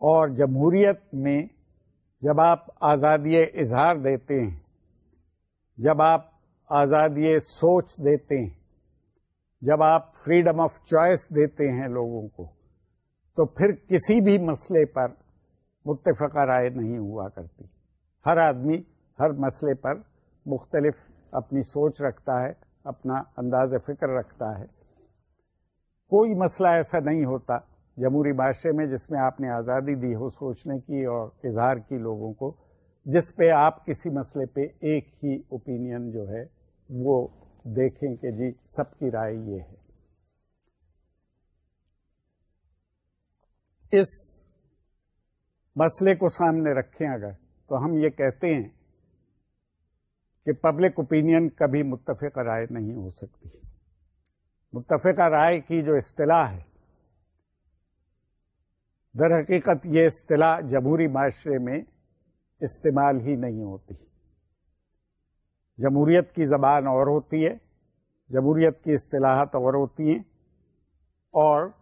اور جمہوریت میں جب آپ آزادی اظہار دیتے ہیں، جب آپ آزادی سوچ دیتے ہیں، جب آپ فریڈم آف چوائس دیتے ہیں لوگوں کو تو پھر کسی بھی مسئلے پر متفقہ رائے نہیں ہوا کرتی۔ ہر آدمی ہر مسئلے پر مختلف اپنی سوچ رکھتا ہے، اپنا انداز فکر رکھتا ہے۔ کوئی مسئلہ ایسا نہیں ہوتا جمہوری معاشرے میں جس میں آپ نے آزادی دی ہو سوچنے کی اور اظہار کی لوگوں کو، جس پہ آپ کسی مسئلے پہ ایک ہی اوپینین جو ہے وہ دیکھیں کہ جی سب کی رائے یہ ہے۔ اس مسئلے کو سامنے رکھیں اگر، تو ہم یہ کہتے ہیں کہ پبلک اوپینین کبھی متفق رائے نہیں ہو سکتی۔ متفقہ رائے کی جو اصطلاح ہے، در حقیقت یہ اصطلاح جمہوری معاشرے میں استعمال ہی نہیں ہوتی۔ جمہوریت کی زبان اور ہوتی ہے، جمہوریت کی اصطلاحات اور ہوتی ہیں اور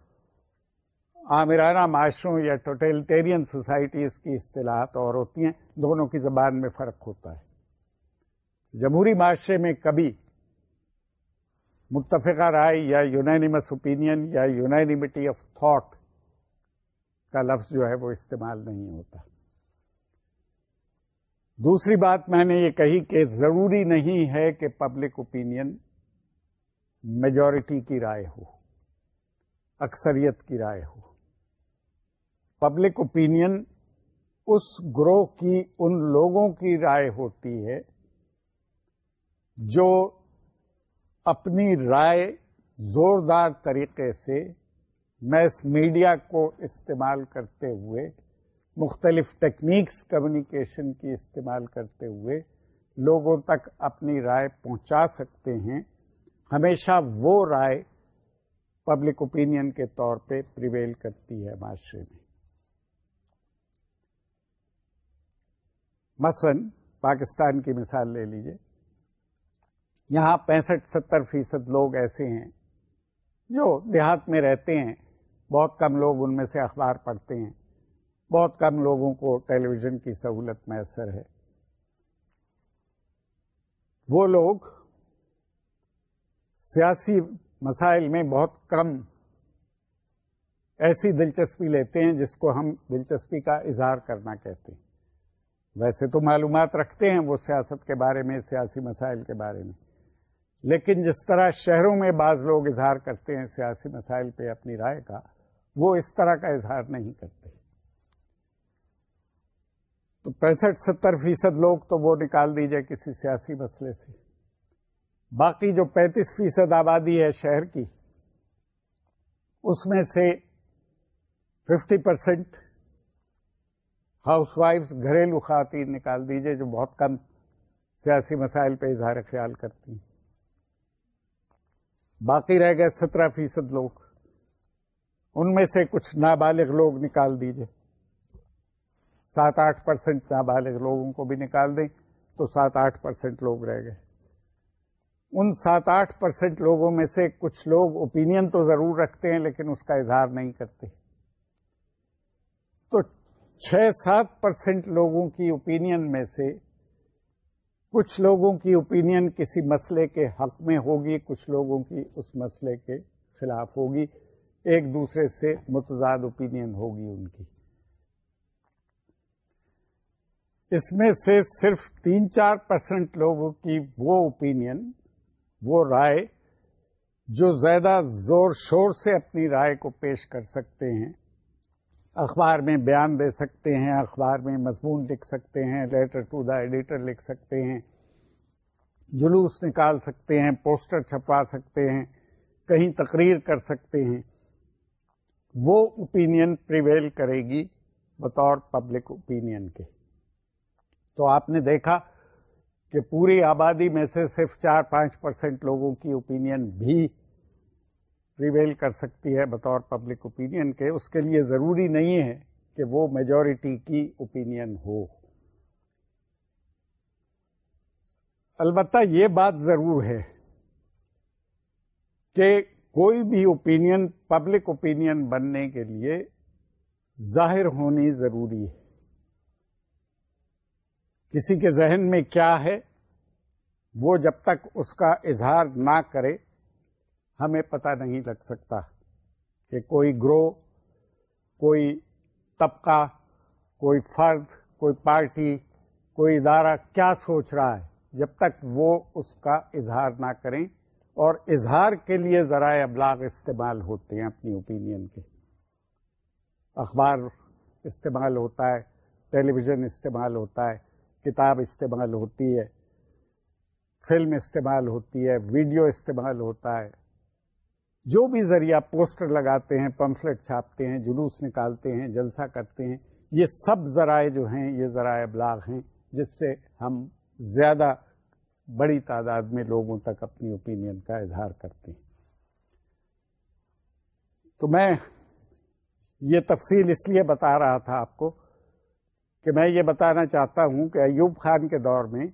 ہاں، عامرانہ معاشروں یا ٹوٹیلٹیرین سوسائٹیز کی اصطلاحات اور ہوتی ہیں، دونوں کی زبان میں فرق ہوتا ہے۔ جمہوری معاشرے میں کبھی متفقہ رائے یا یونینیمس اوپینین یا یونینیمٹی آف تھاٹ کا لفظ جو ہے وہ استعمال نہیں ہوتا۔ دوسری بات میں نے یہ کہی کہ ضروری نہیں ہے کہ پبلک اوپینین میجورٹی کی رائے ہو، اکثریت کی رائے ہو۔ پبلک اوپینین اس گروہ کی ان لوگوں کی رائے ہوتی ہے جو اپنی رائے زوردار طریقے سے میس میڈیا کو استعمال کرتے ہوئے، مختلف ٹیکنیکس کمیونیکیشن کی استعمال کرتے ہوئے لوگوں تک اپنی رائے پہنچا سکتے ہیں۔ ہمیشہ وہ رائے پبلک اوپینین کے طور پہ پریویل کرتی ہے معاشرے میں۔ مثلا پاکستان کی مثال لے لیجیے یہاں پینسٹھ ستر فیصد لوگ ایسے ہیں جو دیہات میں رہتے ہیں۔ بہت کم لوگ ان میں سے اخبار پڑھتے ہیں۔ بہت کم لوگوں کو ٹیلی ویژن کی سہولت میسر ہے۔ وہ لوگ سیاسی مسائل میں بہت کم ایسی دلچسپی لیتے ہیں جس کو ہم دلچسپی کا اظہار کرنا کہتے ہیں۔ ویسے تو معلومات رکھتے ہیں وہ سیاست کے بارے میں، سیاسی مسائل کے بارے میں۔ لیکن جس طرح شہروں میں بعض لوگ اظہار کرتے ہیں سیاسی مسائل پہ اپنی رائے کا، وہ اس طرح کا اظہار نہیں کرتے۔ تو پینسٹھ، ستر فیصد لوگ تو وہ نکال دیجیے کسی سیاسی مسئلے سے۔ باقی جو پینتیس فیصد آبادی ہے شہر کی، اس میں سے ففٹی پرسینٹ ہاؤس وائفس گھریلو خواتین نکال دیجیے جو بہت کم سیاسی مسائل پہ اظہار خیال کرتی ہیں۔ باقی رہ گئے سترہ فیصد لوگ۔ ان میں سے کچھ نابالغ لوگ نکال دیجیے۔ سات آٹھ پرسینٹ نابالغ لوگوں کو بھی نکال دیں تو سات آٹھ پرسینٹ لوگ رہ گئے۔ ان سات آٹھ پرسینٹ لوگوں میں سے کچھ لوگ اوپینین تو ضرور رکھتے ہیں لیکن اس کا اظہار نہیں کرتے۔ چھ سات پرسینٹ لوگوں کی اوپینین میں سے کچھ لوگوں کی اوپینین کسی مسئلے کے حق میں ہوگی، کچھ لوگوں کی اس مسئلے کے خلاف ہوگی، ایک دوسرے سے متضاد اوپینین ہوگی ان کی۔ اس میں سے صرف تین چار پرسینٹ لوگوں کی وہ اوپینین وہ رائے جو زیادہ زور شور سے اپنی رائے کو پیش کر سکتے ہیں۔ اخبار میں بیان دے سکتے ہیں، اخبار میں مضمون لکھ سکتے ہیں لیٹر ٹو دا ایڈیٹر لکھ سکتے ہیں، جلوس نکال سکتے ہیں پوسٹر چھپوا سکتے ہیں، کہیں تقریر کر سکتے ہیں۔ وہ اوپینین پریویل کرے گی بطور پبلک اوپینین کے۔ تو آپ نے دیکھا کہ پوری آبادی میں سے صرف چار پانچ پرسینٹ لوگوں کی اوپینین بھی پریویل کر سکتی ہے بطور پبلک اوپینین کے، اس کے لیے ضروری نہیں ہے کہ وہ میجورٹی کی اوپینین ہو۔ البتہ یہ بات ضرور ہے کہ کوئی بھی اوپینین پبلک اوپینین بننے کے لیے ظاہر ہونی ضروری ہے۔ کسی کے ذہن میں کیا ہے، وہ جب تک اس کا اظہار نہ کرے ہمیں پتہ نہیں لگ سکتا کہ کوئی گروہ، کوئی طبقہ، کوئی فرد، کوئی پارٹی، کوئی ادارہ کیا سوچ رہا ہے جب تک وہ اس کا اظہار نہ کریں اور اظہار کے لیے ذرائع ابلاغ استعمال ہوتے ہیں اپنی اوپینین کے۔ اخبار استعمال ہوتا ہے ٹیلی ویژن استعمال ہوتا ہے، کتاب استعمال ہوتی ہے، فلم استعمال ہوتی ہے، ویڈیو استعمال ہوتا ہے۔ جو بھی ذریعہ پوسٹر لگاتے ہیں، پمفلٹ چھاپتے ہیں، جلوس نکالتے ہیں، جلسہ کرتے ہیں، یہ سب ذرائع جو ہیں، یہ ذرائع ابلاغ ہیں، جس سے ہم زیادہ بڑی تعداد میں لوگوں تک اپنی اوپینین کا اظہار کرتے ہیں۔ تو میں یہ تفصیل اس لیے بتا رہا تھا آپ کو کہ میں یہ بتانا چاہتا ہوں کہ ایوب خان کے دور میں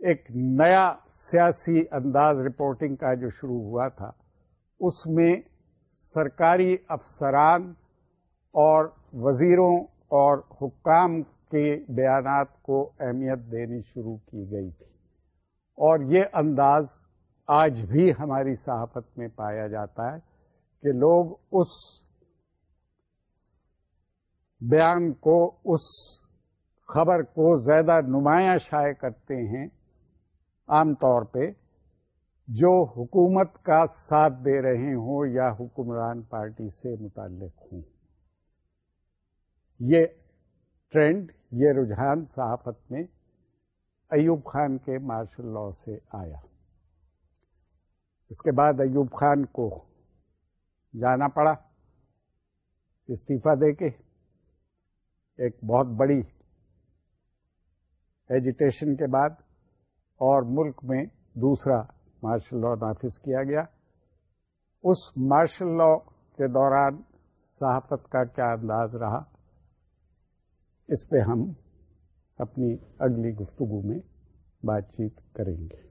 ایک نیا سیاسی انداز رپورٹنگ کا جو شروع ہوا تھا اس میں سرکاری افسران اور وزیروں اور حکام کے بیانات کو اہمیت دینی شروع کی گئی تھی۔ اور یہ انداز آج بھی ہماری صحافت میں پایا جاتا ہے کہ لوگ اس بیان کو، اس خبر کو زیادہ نمایاں شائع کرتے ہیں عام طور پہ۔ جو حکومت کا ساتھ دے رہے ہوں یا حکمران پارٹی سے متعلق ہوں۔ یہ ٹرینڈ، یہ رجحان صحافت میں ایوب خان کے مارشل لا سے آیا۔ اس کے بعد ایوب خان کو جانا پڑا استعفی دے کے۔ ایک بہت بڑی ایجیٹیشن کے بعد اور ملک میں دوسرا مارشل لا نافذ کیا گیا۔ اس مارشل لا کے دوران صحافت کا کیا انداز رہا؟ اس پہ ہم اپنی اگلی گفتگو میں بات چیت کریں گے۔